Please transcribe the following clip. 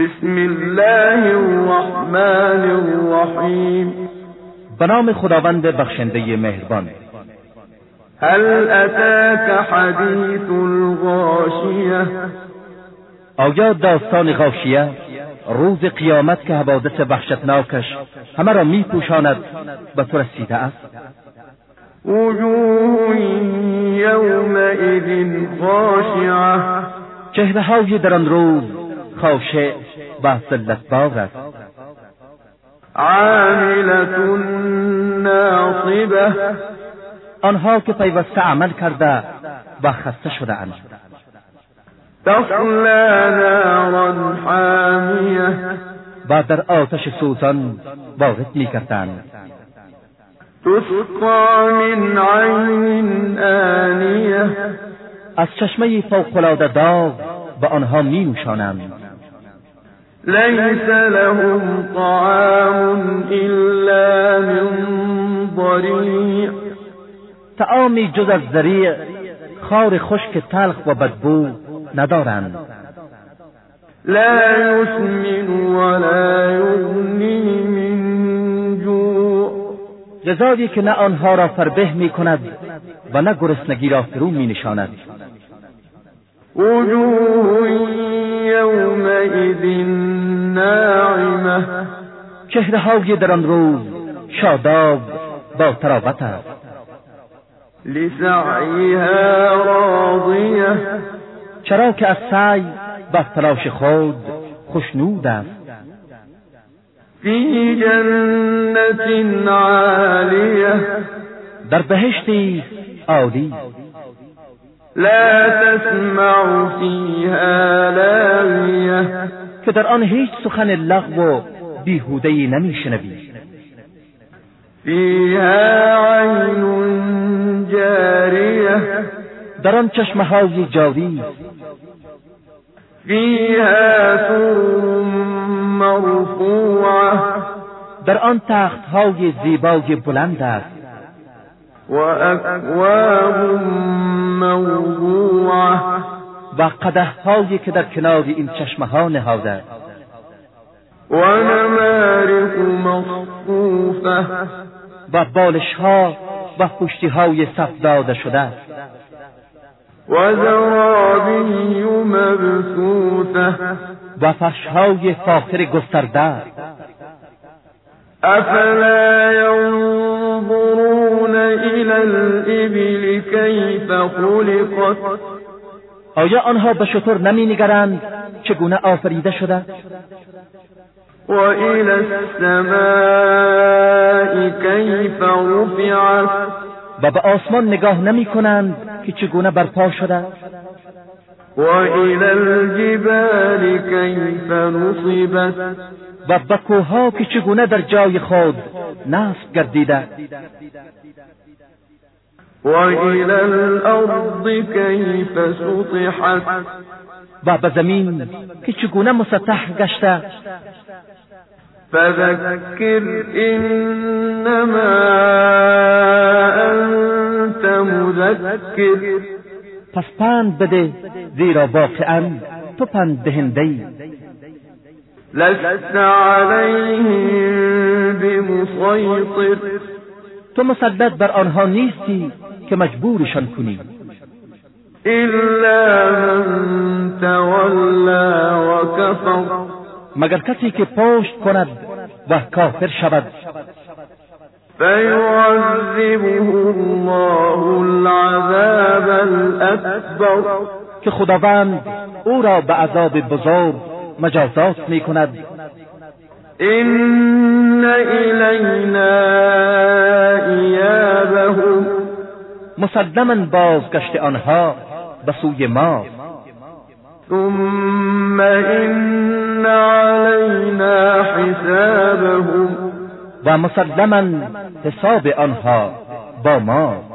بسم الله الرحمن الرحیم. به نام خداوند بخشنده مهربان. هل اتاك حدیث الغاشیه؟ آیا داستان غاشیه روز قیامت که حوادث وحشتناکش همه را می پوشاند به تو رسیده است؟ وجوه یومئذ خاشعه چهره های در آن روز خاشع و ذلتبار است. عاملة ناصبه آنها که پیوسته عمل کرده و خسته شده اند. تصلى نارا حامیه و در آتش سوزان وارد می‌کردند تسقى من عین آنیه از چشمه فوقالعاده داغ به آنها می نوشانند. ليس لهم طعام إلا من ضريع. تعامی جز از ذریع خار خشک تلخ و بدبو ندارند. لا يسمن ولا يغني من جوع. غذایی که نه آنها را فربه می کند و نه گرسنگی را فرو می نشاند. وجوه ناعمة چهره های در آن روز شاداب با تراوت است. لسعيها راضية چرا که از سعی و تلاش خود خوشنود است. في جنة عالية در بهشتی عالی. لا تسمع فيها لاغية که در آن هیچ سخن لغو و نمیشنوی. فيها جارية در آن چشمه های جاری. در آن تخت های زیبای بلند است. وأكواب موضوعة و قده هایی که در کنار این چشمه ها نهاده. ونمارق مصفوفة و بالش ها و پشتی های صف داده شده است. وزرابي مبثوثة و فرش های فاخر گسترده است. أفلا ينظرون إلى الإبل كيف خلقت آیا آنها به شطور نمی نگرند چگونه آفریده شده وإلى السماء كيف رفعت و به آسمان نگاه نمی کنند که چگونه برپا شده وإلى الجبال كيف نصبت و به کوهها که چگونه در جای خود نصب گردیده. وإلى الأرض كيف سطحت و به زمین که چگونه مسطح گشته. فذكر إنما أنت مذكر. پس پند بده زیرا واقعا تو پند دهنده ای. لست عليهم بمسيطر تو مسلط بر آنها نیستی که مجبورشان کنی. إلا من تولى وكفر. مگر کسی که پشت کند و کافر شود. فيعذبه الله العذاب الأكبر. که خداوند او را به عذاب بزرگ مجازات می کند إن إلينا إيابهم مسلما بازگشت آنها به سوی ما. ثم إن علينا حسابهم و مسلما حساب آنها با ما.